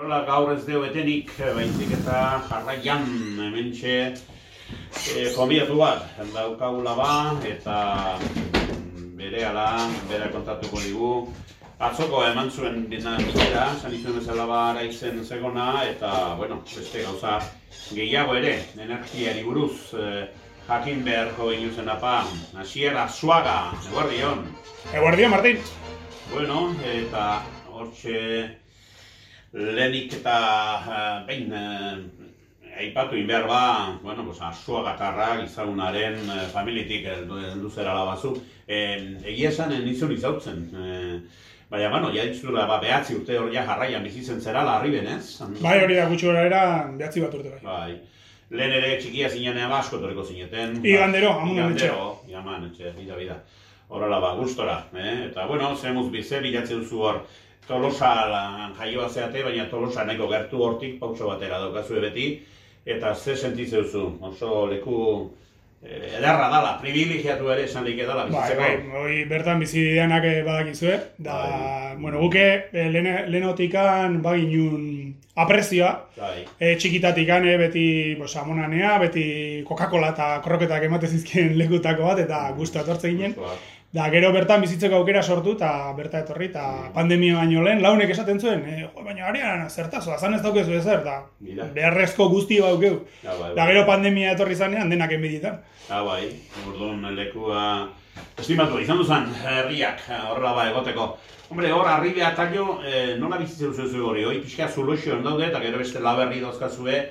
Hola, gaur ez deo betenik, baizik eta jarraian hemen txe e, konbidatu bat, daukagula ba, eta mm, bere ala, bere kontatuko digu. Atzoko eman zuen dena bilera, zan izuen bezala ba araizen zegona, eta, bueno, beste gauza gehiago ere, energiari buruz, e, jakin beharko egin zen apa, Asier Azuaga, eguardion. Eguardion, Martin. Bueno, eta hortxe lehenik eta uh, behin uh, aipatu inbehar ba, bueno, pues, asua gatarrak izagunaren uh, familitik heldu zera labazu. E, egia esan nizun izautzen. E, Baina, bueno, ja ba, behatzi urte hori jarraian bizitzen zera, larri benez. Bai, hori da, gutxu era behatzi bat urte bai. Bai. Lehen ere txikia zinean asko torriko zineten. Igandero, amun etxe. Igandero, jaman, etxe, bida, bida. Horrela, ba, gustora, eh? Eta, bueno, zemuz bize, bilatzen zu hor, Tolosa jaioa zeate, baina Tolosa nahiko gertu hortik, pauso batera daukazue beti, eta ze sentitzen duzu, oso leku eh, ederra dala, privilegiatu ere esan lik edala bai, bizitzeko. Bai, bai, bertan bizi dianak badakizue, da, bai. bueno, guke eh, lehenotikan baginun aprezioa, bai. e, txikitatikan beti bos, amonanea, beti Coca-Cola eta kroketak ematen zizkien lekutako bat, eta guztu atortzen ginen. Da, gero bertan bizitzeko aukera sortu eta berta etorri eta pandemia baino lehen launek esaten zuen, e, jo, baina arian zertazo, azan ez daukezu ezer, da, beharrezko guzti baukeu. Ja, bai, da, gero pandemia etorri zanean denak enbiditan. Ja, bai, urduan lekua estimatu, izan duzan herriak horrela ba egoteko. Hombre, hor, arribe atallo, eh, nola bizitzen duzu hori, hori pixka zuloxio daude eta gero beste laberri dauzkazue,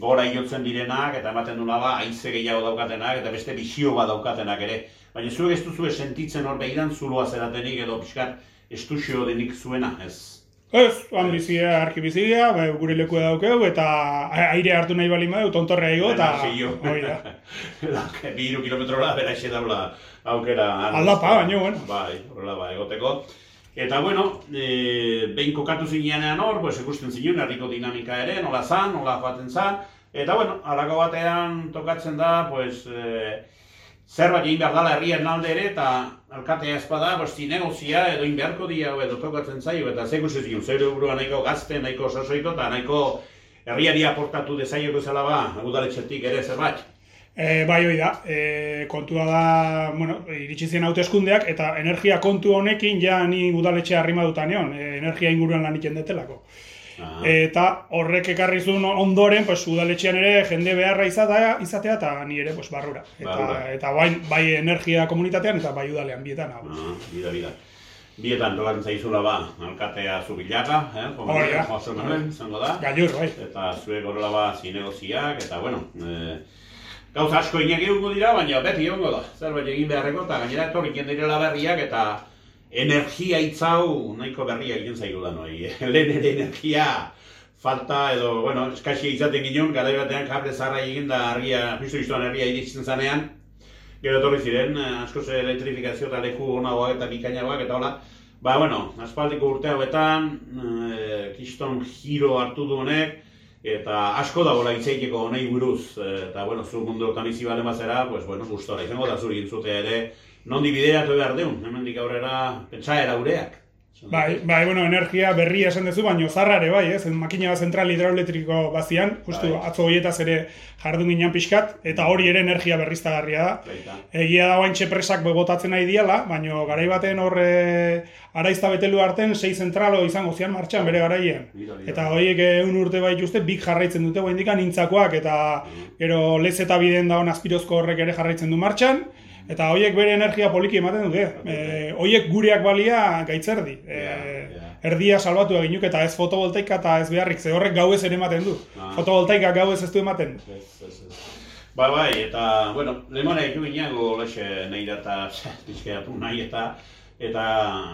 gora iotzen direnak eta ematen duna ba, aize gehiago daukatenak eta beste bizio bat daukatenak ere. Baina zuek ez duzu sentitzen hor behiran zuloa zeratenik edo pixkat estuzio denik zuena, ez? Ez, han bizia, arki bizia, bai, gure leku daukeu, eta aire hartu nahi bali madu, tontorre aigo, eta... Hoi da. Bi iru kilometrola, bera ese daula aukera... Aldapa, baina, bueno. Bai, horrela ba, egoteko. Eta, bueno, e, behin kokatu zinean hor, pues, ikusten zinen, herriko dinamika ere, nola zan, nola joaten zan, eta, bueno, alako batean tokatzen da, pues, e, zerbait egin behar dala herrien alde ere, eta alkatea ezpada, bosti negozia edo egin beharko dia, edo tokatzen zaio, eta zeku zizkiun, zeure burua nahiko gazte, nahiko sasoiko, eta nahiko herriari aportatu dezaioko zela ba, udaletxetik ere zerbait. E, bai hoi da, e, kontua da, bueno, iritsi zien hauteskundeak eta energia kontu honekin ja ni udaletxea arrima dutan egon, e, energia inguruan lan detelako. Eta horrek ekarri zuen ondoren, pues, udaletxean ere jende beharra izatea, izatea eta ni ere pues, barrura. Eta, eta bai, bai energia komunitatean eta bai udalean, bietan. Ah, bida, bida. Bietan dolak zaizula ba, alkatea zubilaka, eh? Hori zango da. Gaiur, bai. Eta zuek horrela ba, zinegoziak, eta bueno, eh, gauza asko egongo dira, baina beti egongo da. Zerbait egin beharreko, eta gainera etorrik jendirela berriak, eta energia itzau nahiko berria egin zaigu da noi. Lehen ere energia falta edo, bueno, eskasi izaten ginen, gara batean kable zarra egin da argia, justu iztuan herria iritzen zanean. Gero etorri ziren, asko ze elektrifikazio eta leku honagoak eta bikainagoak eta hola. Ba, bueno, aspaldiko urte hauetan, e, kiston giro hartu du honek, eta asko da gola itzaikeko honei buruz, eta, bueno, zu mundu otan izi balen bazera, pues, bueno, gustora izango da zuri intzutea ere, non bideratu behar deun, hemendik aurrera pentsaera ureak. Bai, bai, bueno, energia berria esan duzu, baino zarrare bai, ez? Makina zentral hidroelektriko bazian, justu bai. atzo goietaz ere jardun ginen pixkat, eta hori ere energia berriztagarria da. Baita. Egia da bain txepresak botatzen nahi diala, baino garai baten horre araizta betelu arten, sei zentralo izango zian martxan bere garaien. Eta horiek egun urte bai juste, bik jarraitzen dute, bain dikan intzakoak, eta gero lez eta biden da azpirozko horrek ere jarraitzen du martxan. Eta hoiek bere energia poliki ematen dute. Eh, hoiek gureak balia gaitzerdi. Eh, erdia salbatu eginuk eta ez fotovoltaika eta ez beharrik, ze horrek gauez ere ematen du. Ah. Fotovoltaika gauez ez du ematen. Ba, bai, eta, bueno, lemona ekin gineago lexe nahi da eta pizkeatu nahi eta eta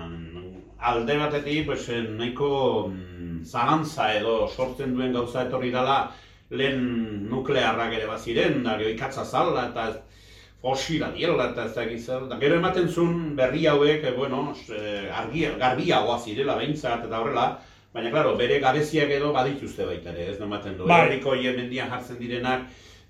mm, alde batetik, pues, nahiko mm, zalantza edo sortzen duen gauza etorri dela lehen nuklearrak ere baziren, da ikatza zala eta fosila diela eta ez dakiz zer. Da gero ematen zuen berri hauek, e, bueno, e, argia, garbiagoa zirela behintzat eta horrela, baina claro, bere gabeziak edo badituzte baita ere, ez ematen du. Bai. Herriko mendian jartzen direnak,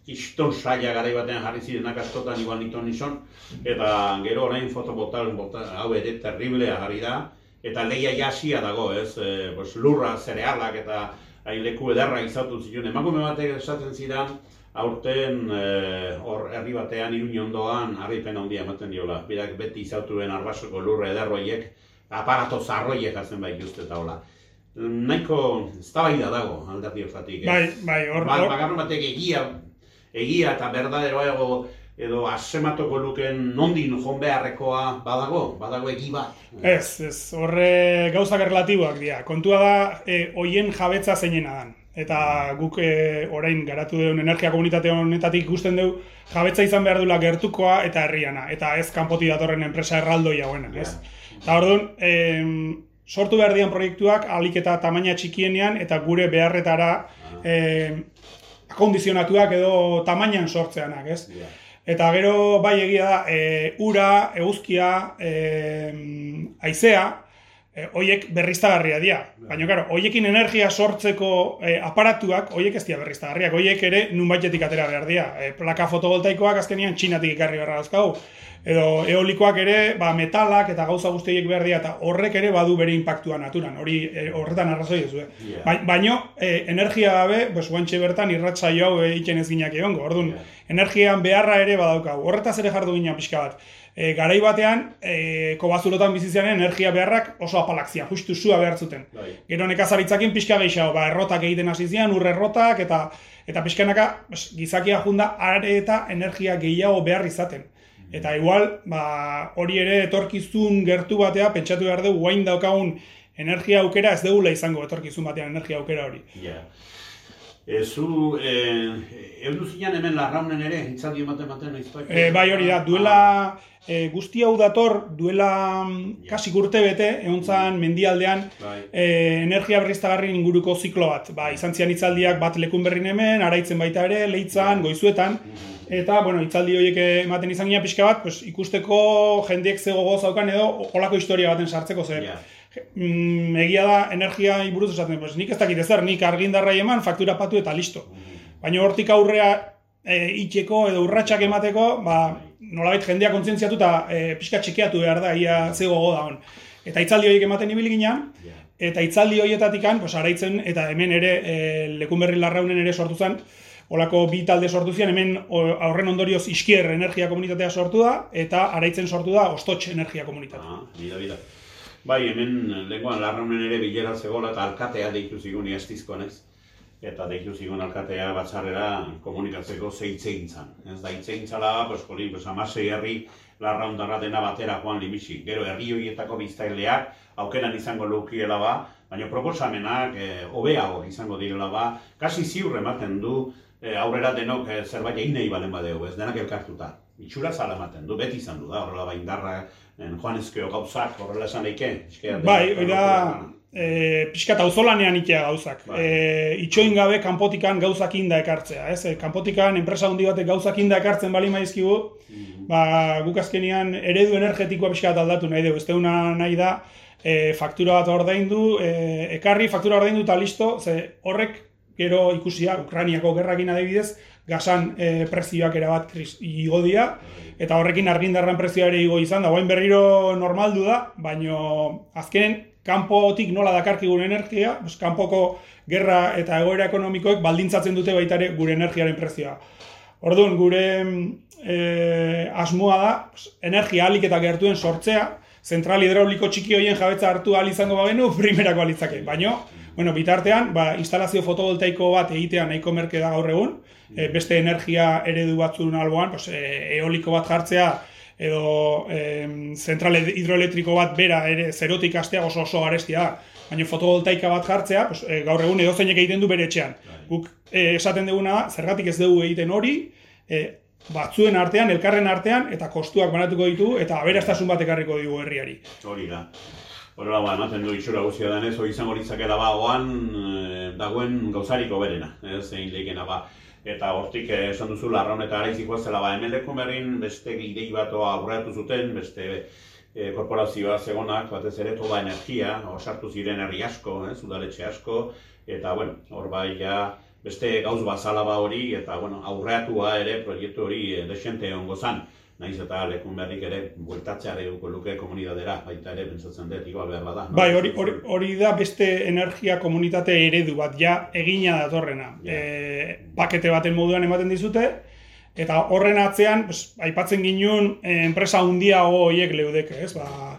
kiston saia garai batean jarri zirenak askotan igual niton nizon, eta gero orain fotobotal hau ere terriblea jarri da, eta leia jasia dago, ez, e, pues, lurra, zerealak eta hain leku ederra izatu ziren. Emakume batek esaten zidan, aurten e, hor herri batean iruni ondoan harripen handia ematen diola. Bidak beti izatuen arbasoko lurre ederroiek, aparato zarroiek hazen bai just eta hola. Naiko eztabaida dago alderdi hortatik. Bai, bai, hor. Ba, bakarren batek egia, egia eta berdaderoa edo asematoko luken nondin joan beharrekoa badago, badago egi bat. Ez, ez, horre gauzak erlatiboak dira. Kontua da, e, hoien jabetza zeinena dan. Eta guk e, orain garatu duen energia komunitate honetatik ikusten dugu jabetza izan behar dula gertukoa eta herriana. Eta ez kanpoti datorren enpresa erraldoi hauena, ez? Eta hor e, sortu behar dian proiektuak alik eta tamaina txikienean eta gure beharretara e, akondizionatuak edo tamainan sortzeanak, ez? Eta gero bai egia da, e, ura, eguzkia, e, aizea, e, hoiek berriztagarria dira. Baina, karo, hoiekin energia sortzeko e, aparatuak, hoiek ez dira berriztagarriak, hoiek ere nun baitetik atera behar dira. E, plaka fotovoltaikoak azkenian txinatik ikarri beharra dauzkagu edo eolikoak ere ba, metalak eta gauza guztiek behar dira eta horrek ere badu bere impactua naturan, hori e, horretan arrazoi ez eh? yeah. baino, e, energia gabe, pues, guantxe bertan irratza jo hau egiten ez ginak egongo, orduan, energian beharra ere badaukau, horretaz ere jardu gina pixka bat. E, garai batean, e, kobazulotan bizizian energia beharrak oso apalak zian, justu zua behar zuten. Bai. Gero nekazaritzakin pixka gehiago, ba, errotak egiten hasi zian, urre errotak, eta eta pixkanaka gizakia junda are eta energia gehiago behar izaten. Eta igual, ba, hori ere etorkizun gertu batea, pentsatu behar dugu, guain daukagun energia aukera, ez dugula izango etorkizun batean energia aukera hori. Ja. Ezu, eh, egun zinean hemen larraunen ere, hitzaldi ematen ematen izpak? E, bai hori da, duela e, guzti hau dator, duela yeah. kasi gurte bete, egon zan mendialdean, bai. e, energia berriztagarri inguruko ziklo bat. Ba, izan zian hitzaldiak bat lekun berrin hemen, araitzen baita ere, leitzan, goizuetan, mhm. Eta, bueno, itzaldi horiek ematen izan gina pixka bat, pues, ikusteko jendiek ze gogoz zaukan edo olako historia baten sartzeko zer. Yeah. Mm, egia da, energia iburuz esaten, pues, nik ez dakit ezer, nik argindarra eman, faktura patu eta listo. Baina hortik aurrea e, itxeko edo urratsak emateko, ba, nolabait jendeak kontzientziatu eta e, pixka txekeatu behar da, ia ze gogo da hon. Eta itzaldi horiek ematen ibili ginen, eta itzaldi horietatik pues, araitzen, eta hemen ere, e, lekunberri larraunen ere sortu zen, Olako bi talde sortu zian, hemen aurren ondorioz iskier energia komunitatea sortu da, eta araitzen sortu da ostotx energia komunitatea. Ah, bida, bida. Bai, hemen lenguan larraunen ere bilera zegoela eta alkatea deitu zigun iaztizkoan ez. Eta deitu zigun alkatea batzarrera komunikatzeko zeitzein zan. Ez da itzein zala, pues, kolin, pues, amasei herri larraundarra dena batera joan limisi. Gero herri horietako biztaileak aukeran izango lukiela ba, baina proposamenak eh, hobeago izango direla ba, kasi ziur ematen du e, aurrera denok e, zerbait egin nahi balen badeu, ez denak elkartuta. Itxura zala ematen du, beti izan du da, horrela ba indarra, en Juan Ezkeo gauzak, horrela esan daike. Bai, hori da, e, pixka eta uzolanean itea gauzak. Bai. E, itxoin gabe kanpotikan gauzak inda ekartzea, ez? Kanpotikan enpresa handi batek gauzak inda ekartzen bali maizkigu, mm ba, guk azkenian eredu energetikoa pixka aldatu nahi dugu, ez nahi da, e, faktura bat ordaindu, e, ekarri faktura ordaindu eta listo, ze horrek gero ikusia Ukrainiako gerrakin adibidez, gasan e, prezioak erabat igo dira, eta horrekin argindarran prezioa ere igo izan da, guain berriro normaldu da, baino azkenen kanpotik nola dakarki gure energia, pues, kanpoko gerra eta egoera ekonomikoek baldintzatzen dute baita ere gure energiaren prezioa. Orduan, gure e, asmoa da, pues, energia alik eta gertuen sortzea, zentral hidrauliko txiki hoien jabetza hartu ahal izango bagenu, primerako alitzake. Baina, bueno, bitartean, ba, instalazio fotovoltaiko bat egitea nahiko merke da gaur egun, e, beste energia eredu batzun alboan, pues, e, eoliko bat jartzea, edo e, zentral hidroelektriko bat bera ere zerotik astea oso oso garestia da. Baina fotovoltaika bat jartzea, pues, e, gaur egun edo zeinek egiten du bere etxean. Bai. Guk e, esaten duguna, zergatik ez dugu egiten hori, e, batzuen artean, elkarren artean, eta kostuak banatuko ditu, eta aberastasun bat ekarriko digu herriari. Hori da. Horrela, ba, ematen du itxura guztia denez, hori izango litzakela ba, oan, e, dagoen gauzariko berena, ez, zein leikena ba. Eta hortik eh, esan duzu larraun eta araizikoa zela, ba, hemen leku berrin beste gidei bat aurreatu zuten, beste e, korporazioa zegonak, batez ere toda energia, osartu ziren herri asko, eh, udaletxe asko, eta, bueno, hor bai, ja, beste gauz bazala ba hori, eta bueno, aurreatua ere proiektu hori e, desente ongo zan. Naiz eta lekun berrik ere bueltatzeare duko luke komunidadera, baita ere, pentsatzen dut, igual behar bada. Bai, hori, hori, hori da beste energia komunitate eredu bat, ja egina datorrena. Ja. E, pakete baten moduan ematen dizute, eta horren atzean, pues, aipatzen ginuen, enpresa handiago horiek leudeke, ez? Ba,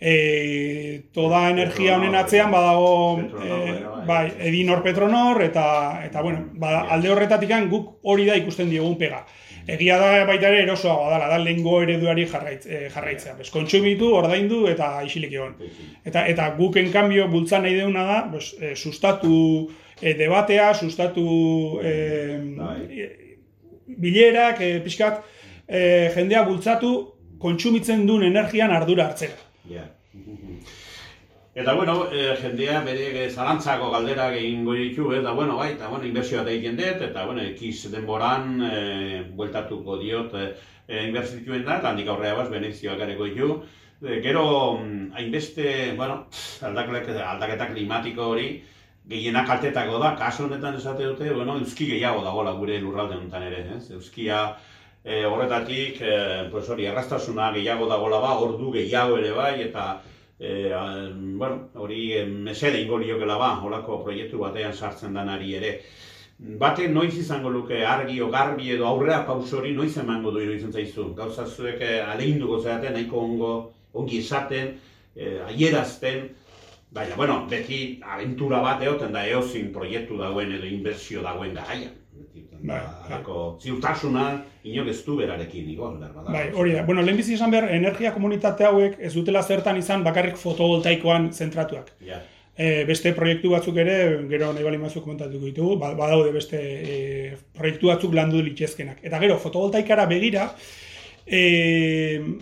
e, toda energia honen atzean badago e, bai, Edinor Petronor eta eta bueno, bada, alde horretatik guk hori da ikusten diegun pega. Egia da baita ere erosoa badala, da lehengo ereduari jarraitz, e, jarraitzea. Bez, kontsumitu, ordaindu eta isilik egon. Eta, eta guk enkanbio bultzan nahi deuna da, pues, e, sustatu e, debatea, sustatu e, bilerak, e, pixkat, e, jendea bultzatu kontsumitzen duen energian ardura hartzera. Ja. Eta bueno, e, jendea bere zalantzako galderak egingo ditu, eta bueno, bai, eta bueno, inbertsioa da egiten dut, eta bueno, ekiz denboran e, bueltatuko diot e, inbertsioen da, eta handik aurrea baz, benezioa gareko ditu. E, gero, mm, hainbeste, bueno, aldaketa klimatiko hori, gehienak kaltetako da, kaso honetan esate dute, bueno, euski gehiago dagoela gure lurralde honetan ere, ez? Euskia, e, horretatik, e, pues hori, errastasuna gehiago dagoela ba, ordu gehiago ere bai, eta e, a, bueno, hori mesede ingo liokela ba, horako proiektu batean sartzen danari ere. Bate noiz izango luke argi o garbi edo aurrea pausori noiz emango du iruditzen zaizu. Gauza zuek aleinduko zeaten, nahiko ongo, ongi esaten, e, aierazten, Baina, bueno, beti aventura bat egoten da eozin proiektu dagoen edo inbertsio dagoen garaian. Bai, bai. ziurtasuna inok ez du berarekin igual, Bai, hori da. Bueno, lehenbizi esan behar, energia komunitate hauek ez dutela zertan izan bakarrik fotovoltaikoan zentratuak. Ja. E, beste proiektu batzuk ere, gero nahi bali mazuk komentatuko ditugu, ba, badaude beste e, proiektu batzuk landu litezkenak. Eta gero, fotovoltaikara begira, e,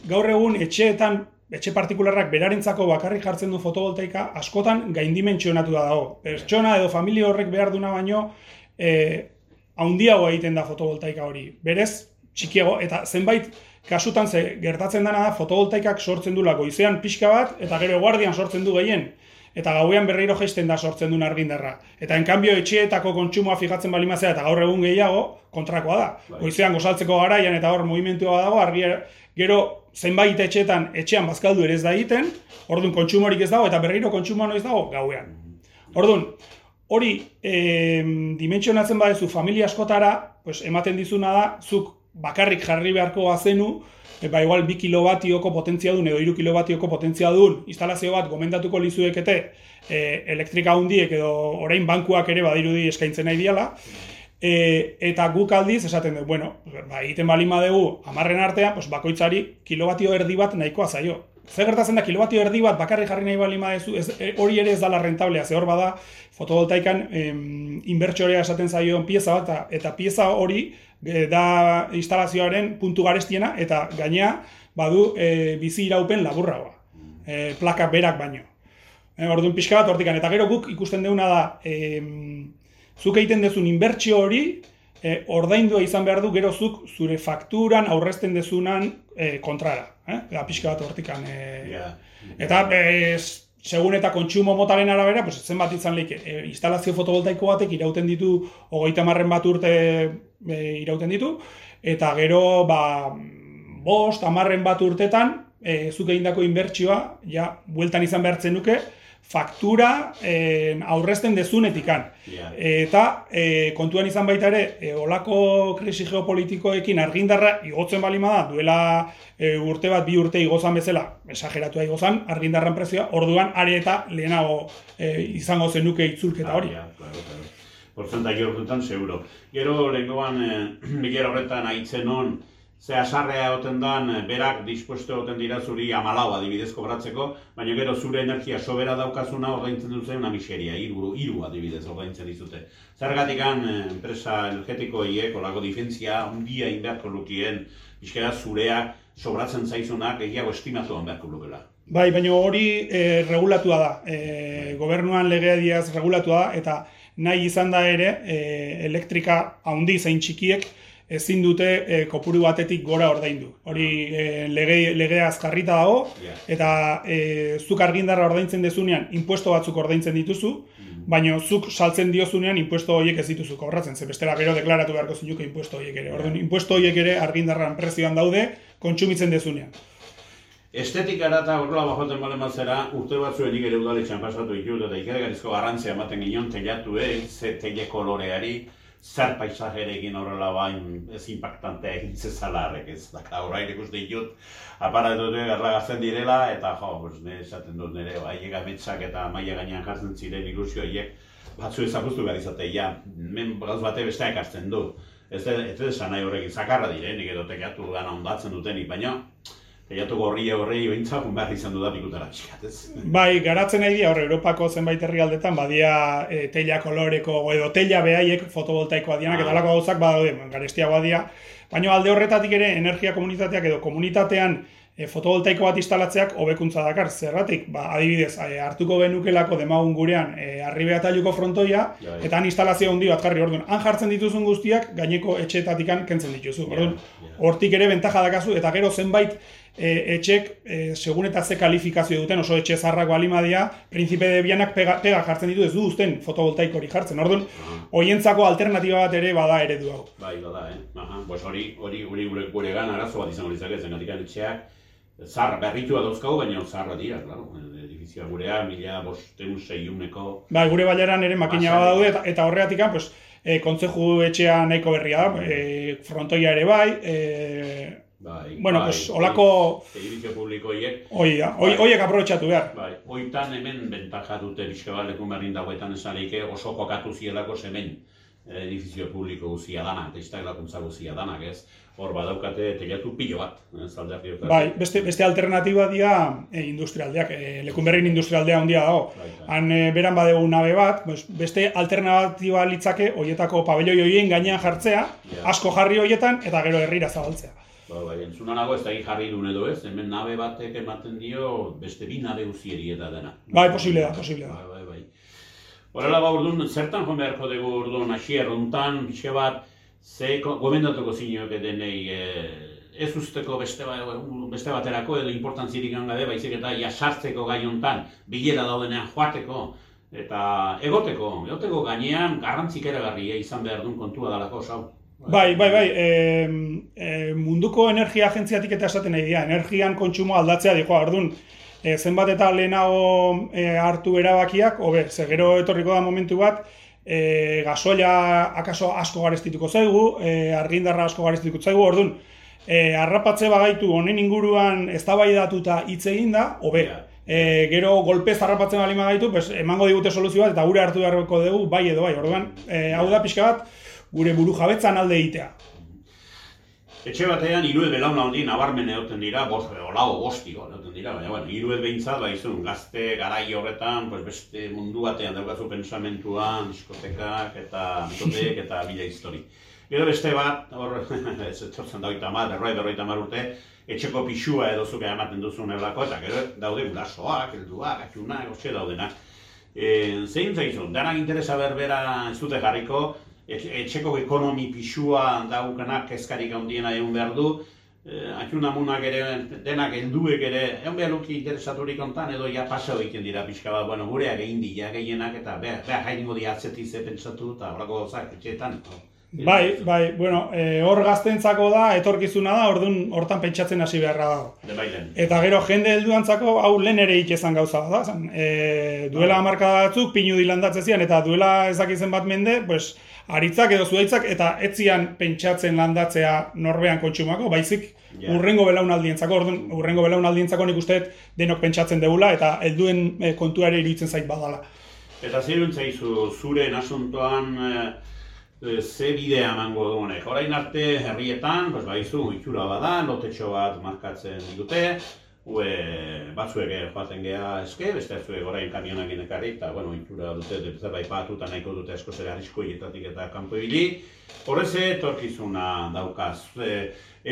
gaur egun etxeetan, etxe partikularrak berarentzako bakarrik jartzen du fotovoltaika, askotan gaindimentsionatu da dago. Pertsona edo familia horrek behar duna baino, e, haundiago egiten da fotovoltaika hori. Berez, txikiago, eta zenbait kasutan ze gertatzen dena da fotovoltaikak sortzen du lako izean pixka bat, eta gero guardian sortzen du gehien. Eta gauean berriro jaisten da sortzen duen argindarra. Eta enkanbio etxeetako kontsumoa fijatzen balimazea eta gaur egun gehiago, kontrakoa da. Bai. Goizean gozaltzeko garaian eta hor movimentua dago, argi gero zenbait etxeetan etxean bazkaldu ere ez da egiten, orduan kontsumorik ez dago eta berriro kontsumoa noiz dago gauean. Orduan, hori e, dimentsionatzen badezu familia askotara, pues, ematen dizuna da, zuk bakarrik jarri beharko azenu, e, ba igual bi kilobatioko potentzia duen edo iru kilobatioko potentzia duen instalazio bat gomendatuko lizuekete e, elektrika hundiek edo orain bankuak ere badirudi eskaintzen nahi diala, e, eta guk aldiz esaten du, bueno, ba, egiten bali madegu amarren artean, pues, bakoitzari kilobatio erdi bat nahikoa zaio. Zer gertatzen da kilobatio erdi bat bakarrik jarri nahi bali madezu, e, hori ere ez dala rentablea, ze hor bada fotovoltaikan em, inbertsorea esaten zaioen pieza bat, eta pieza hori e, da instalazioaren puntu garestiena, eta gainea badu e, bizi iraupen laburragoa, e, plaka berak baino. E, orduan pixka bat hortikan, eta gero guk ikusten deuna da, e, zuk egiten dezun inbertsio hori, e, ordaindua izan behar du gero zuk zure fakturan aurrezten dezunan e, kontrara. Eh? Eta pixka bat hortikan. E, Eta e, segun eta kontsumo motaren arabera, pues, zenbat izan lehik, e, instalazio fotovoltaiko batek irauten ditu, hogeita marren bat urte e, irauten ditu, eta gero, ba, bost, amarren bat urtetan, e, zuk egindako inbertsioa, ja, bueltan izan behartzen nuke, faktura eh, aurrezten dezunetikan. Yeah. Eta eh, kontuan izan baita ere, eh, olako krisi geopolitikoekin argindarra igotzen balima da, duela eh, urte bat, bi urte igozan bezala, esageratua igozan, argindarran prezioa, orduan are eta lehenago eh, izango zenuke itzulketa hori. Ah, yeah, claro, claro. Porcenta seguro. Gero, lehenkoan, eh, horretan aitzen hon, ze asarrea egoten dan, eh, berak dispuesto egoten dira zuri amalau adibidez kobratzeko, baina gero zure energia sobera daukazuna ordaintzen dut zen una miseria, iru, iru adibidez ordaintzen dizute. Zergatik eh, enpresa energetiko hiek, olako difentzia, undia inberko lukien, bizkera zurea sobratzen zaizunak egiago estimatuan beharko lukela. Bai, baina hori e, regulatua da, e, gobernuan legea diaz regulatua da, eta nahi izan da ere, e, elektrika handi zain txikiek, ezin dute e, kopuru batetik gora ordaindu. Hori e, lege, legea azkarrita dago, eta e, zuk argindarra ordaintzen dezunean, impuesto batzuk ordaintzen dituzu, mm. baina zuk saltzen diozunean, impuesto horiek ez dituzu kobratzen, ze bestela gero deklaratu beharko zinuke impuesto horiek ere. Orduan, impuesto horiek ere argindarran prezioan daude, kontsumitzen dezunean. Estetikara eta horrela bajoten bale mazera, urte batzuen nik ere udaletxean pasatu ditut, eta ikeragarrizko garrantzia ematen ginen telatu, eh, ze tele koloreari, zer paisajerekin horrela bain ez impactantea egin zezalarrek ez. Daka horrein ikuste ditut, aparatu dut garragatzen direla, eta jo, pues, ne, esaten dut nire, bai, egametzak eta maia gainean jartzen ziren ilusio horiek, batzu ezakustu behar izate, ja, men gauz bate besteak hartzen du. Ez da, ez da nahi horrekin zakarra direnik edo tekiatu gana ondatzen dutenik, baina Teiatu gorri horrei behintza, behar izan dudan ikutara Bai, garatzen nahi dira, hor, Europako zenbait herrialdetan, badia e, teila koloreko, edo teila behaiek fotovoltaikoa dianak, ah. eta alako gauzak badaude, garestia badia. Baina alde horretatik ere, energia komunitateak edo komunitatean e, fotovoltaiko bat instalatzeak hobekuntza dakar. Zerratik, ba, adibidez, e, hartuko genukelako demagun gurean e, arribe frontoia, eta han instalazio handi bat jarri, orduan, han jartzen dituzun guztiak, gaineko etxeetatik kentzen dituzu. Orduan, hortik ere bentaja dakazu, eta gero zenbait e, etxek, e, segun eta ze kalifikazio duten, oso etxe zarrako alimadia, Principe de Bianak pega, pega jartzen ditu, ez du uzten fotovoltaiko hori jartzen. Orduan, hoientzako alternatiba bat ere bada eredu hau. Bai, bada, eh? Aha, pues hori, hori, hori gure, gure gan arazo bat izango litzak ezen, etxeak, zarra berritua dauzkagu, baina zarra dira, claro. Edifizioa gurea, mila bosteun seiuneko... Bai, gure baiaran ere makina bat daude, eta, eta horreatik, pues, e, kontzeju etxea nahiko berria da, e, frontoia ere bai, e, Bai, bueno, bai, pues olako edifizio publiko hiek. Oia, oi, bai. oiek aprobetxatu behar. Bai, oitan hemen bentaja dute bizkabaleko berrin dagoetan esaleike oso kokatu zielako hemen edifizio publiko guzia danak, eta iztak lakuntza guzia danak, ez? Hor badaukate telatu pilo bat, zaldeak Bai, beste, beste alternatiba dira e, industrialdeak, e, lekunberrin industrialdea handia dago. Bai, Han e, beran badegu nabe bat, beste alternatiba litzake hoietako pabelloi hoien gainean jartzea, asko jarri hoietan, eta gero herrira zabaltzea. Ba, bai, entzuna nago ez da jarri duen edo ez, hemen nabe batek ematen dio beste bi nabe uzieri eta dena. Bai, posible da, posible da. Bai, bai, bai. Horrela ba, urduan, zertan joan beharko dugu urduan, hasi errontan, bixe bat, ze gomendatuko zinioak edenei, e, ez usteko beste, ba, beste baterako edo importantzirik gabe, baizik eta jasartzeko gai hontan, bilera daudenean joateko, eta egoteko, egoteko gainean garrantzik ere izan behar duen kontua dalako, zau. Bai, bai, bai, e, e, munduko energia agentziatik eta esaten nahi dira, energian kontsumo aldatzea diko, orduan, e, zenbat eta lehenago e, hartu erabakiak, hobe, ze gero etorriko da momentu bat, e, gasoila akaso asko garestituko zaigu, e, argindarra asko garestituko zaigu, orduan, e, arrapatze bagaitu honen inguruan eztabaidatuta hitz egin da, hobe, e, gero golpez harrapatzen bali gaitu, pues, emango digute soluzio bat, eta gure hartu beharko dugu, bai edo bai, orduan, e, hau da pixka bat, gure buru jabetzan alde egitea. Etxe batean iruet belauna handi nabarmen egoten dira, bost, olau, bosti egoten dira, baina bueno, iruet behintzat, bai zuen, gazte garai horretan, pues beste mundu batean daukazu pensamentuan, diskotekak eta mitotek eta bila histori. Gero beste bat, hor, ez etortzen dagoita mar, erroi berroita urte, etxeko pixua edo zuke ematen duzun eblako, eta gero daude gurasoak, elduak, atxunak, otxe daudenak. E, zein zaizu, denak interesa berbera ez dute jarriko, etxeko ekonomi pixua daukanak kezkarik handiena egun behar du, eh, munak ere, denak helduek ere, egon behar luki interesaturik ontan, edo ja pasa hoiken dira pixka bat, bueno, gureak egin dira gehienak, eta behar, behar jaingo di atzeti ze pentsatu, eta horako gauzak etxeetan. Bai, bai, bueno, e, hor gaztentzako da, etorkizuna da, ordun hortan pentsatzen hasi beharra dago. Eta gero jende helduantzako hau lehen ere ikizan gauza da. Zan, e, duela bai. batzuk, pinu dilandatzen zian, eta duela ezakizen bat mende, pues, aritzak edo zuaitzak eta etzian pentsatzen landatzea norbean kontsumako, baizik yeah. urrengo belaunaldientzako, orduan urrengo belaunaldientzako nik uste denok pentsatzen degula eta helduen e, kontuare iruditzen zait badala. Eta zer zure nasuntoan e, ze bidea emango dugunek. Horain arte herrietan, pues, baizu, itxura bada, lotetxo bat markatzen dute, Ue, batzuek joaten geha eske, beste batzuek orain kamionak inekarri, eta, bueno, intura dute, zerbait batu eta nahiko dute esko zer arriskoietatik eta kanpo ibili. Horrez, etorkizuna daukaz, e,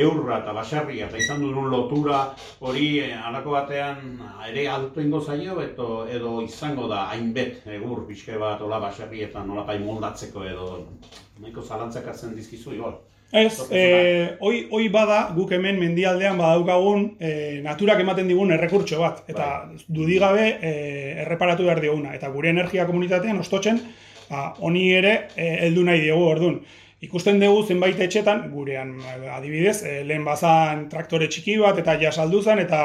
eurra eta basarria, eta izan duen lotura hori e, alako batean ere altu ingo zaio, eto, edo izango da hainbet egur pixke bat ola basarrietan nolapai moldatzeko edo nahiko zalantzak hartzen dizkizu, igual. Ez, e, oi, oi bada guk hemen mendialdean badaukagun e, naturak ematen digun errekurtso bat. Eta bai. dudigabe e, erreparatu behar diguna. Eta gure energia komunitatean ostotzen, ba, honi ere heldu nahi diogu orduan. ikusten dugu zenbait etxetan, gurean adibidez, e, lehen bazan traktore txiki bat eta ja saldu zen, eta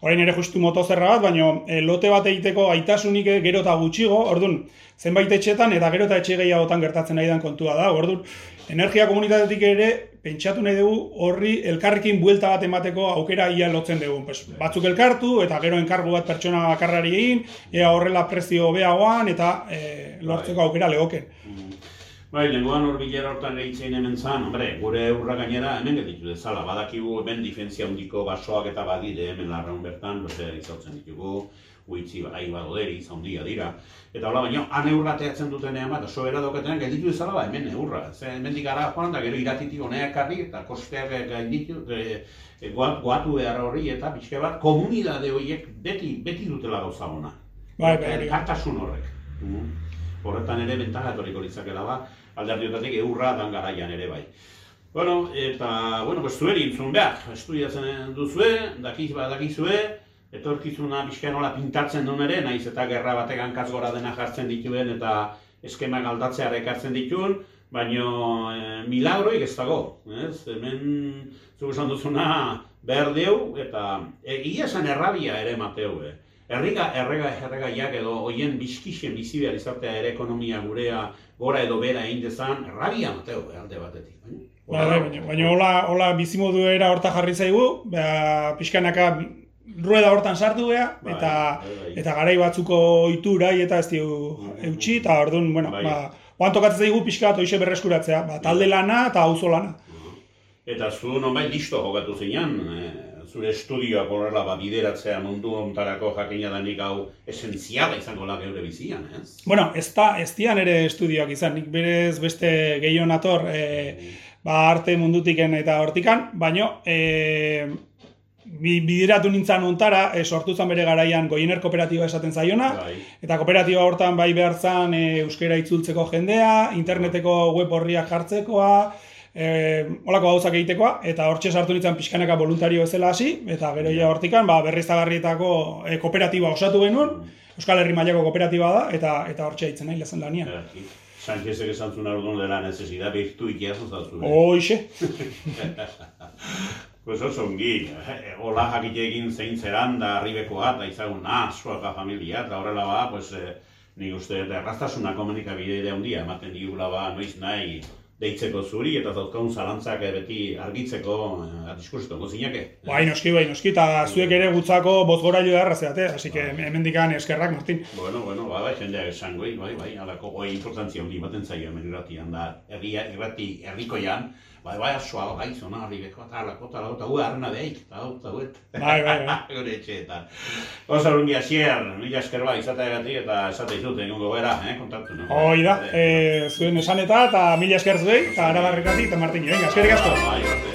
orain ere justu motozerra bat, baina e, lote bat egiteko aitasunik gero eta gutxigo, orduan, zenbait etxetan eta gero eta etxe gehiagotan gertatzen nahi den kontua da, orduan, energia komunitatetik ere, pentsatu nahi dugu horri elkarrekin buelta bat emateko aukera ia lotzen dugu. Pues, batzuk elkartu eta gero enkargu bat pertsona bakarrari egin, ea horrela prezio beagoan eta e, lortzeko aukera legoken. Mm. Bai, lenguan hor bilera hortan gehitzen hemen zan, hombre, gure urra gainera hemen getitu dezala, badakigu hemen difentzia hundiko basoak eta badide hemen larraun bertan, beste izautzen ditugu, huitzi bai badoderi, zaundia dira. Eta hola, baina, han eurra teatzen duten ean bat, oso era doketean, getitu dezala ba, hemen eurra. Ze, hemen dikara joan, da gero iratitik honea ekarri, eta kosteak gainditu, e, e, goatu behar hori, eta pixke bat, komunidade horiek beti, beti dutela gauza ona. Bai, bai, bai. Kartasun horrek. Mm Horretan ere, bentagatoriko litzakela ba, alderdiotatik eurra dan garaian ere bai. Bueno, eta, bueno, pues zueri intzun behar, estudiatzen duzue, dakiz ba dakizue, etorkizuna bizka nola pintatzen duen ere, naiz eta gerra batek hankaz gora dena jartzen dituen eta eskemak aldatzea ekartzen dituen, baino e, milagroik ez dago, ez? Hemen zuk esan duzuna behar deu eta egia esan errabia ere mateu, eh? Erriga, errega, erregaiak edo hoien bizkixen bizi behar izatea ere ekonomia gurea gora edo bera egin dezan, errabia mateo, alde batetik. Ba, baina, baina, hola, hola bizimodu era horta jarri zaigu, ba, pixkanaka rueda hortan sartu beha, bai, eta, bai, bai. eta garai batzuko iturai eta ez dio eutxi, eta orduan, bueno, bai. ba, oan tokatzen zaigu pixka bat oixe berreskuratzea, ba, talde lana eta auzo lana. Eta zu non bai listo jokatu zeinan, eh, zure estudioak horrela ba, bideratzea mundu ontarako jakina danik hau esentziala izango la geure bizian, ez? Bueno, ez da, ez dian ere estudioak izan, nik berez beste gehiago nator, e, ba, arte mundutiken eta hortikan, baino, e, bideratu nintzen ontara, e, sortu zen bere garaian goiener kooperatiba esaten zaiona, bai. eta kooperatiba hortan bai behar zan e, euskera itzultzeko jendea, interneteko web horriak jartzekoa, eh holako gauzak egitekoa eta hortxe sartu nintzen pixkanaka voluntario bezala hasi eta gero ja hortikan ba berriztagarrietako e, kooperatiba osatu genuen Euskal Herri mailako kooperatiba da eta eta hortxe hitzen nahi lezen lanian. Sanchezek esan zuen ordun dela necesidad virtu ikiazu zautu. Oixe. Pues oso ongi, hola jakite egin zein zeran da arribekoa, da izagun nasuaka familia, eta horrela ba, pues, eh, nik uste, erraztasuna komunikabide handia, ematen digula ba, noiz nahi, deitzeko zuri eta zauzkaun zalantzak beti argitzeko uh, diskursitu gozinake. Bai, noski, bai, noski, eta zuek ere gutzako bozgora jo darra zeate, hasi que bai. hemen dikan eskerrak, Martin. Bueno, bueno, bai, bai, jendeak esan bai, bai, alako goi importantzia hori baten zaio hemen irratian da, erria, irrati, errikoian, bai, bai, asua, bai, zona, arribeko, eta alako, eta alako, eta hu, arna beik, eta hau, eta huet. Bai, bai, bai. Gure etxeetan. Osa, rungi, asier, mila esker bai, izatea eta esate izute, egun gobera, eh, kontatu, no? Hoi da, eh, zuen esan eta, eta mila esker zuei, eta arabarrikati, eta Martin, venga, eskerik asko. Bai, bai,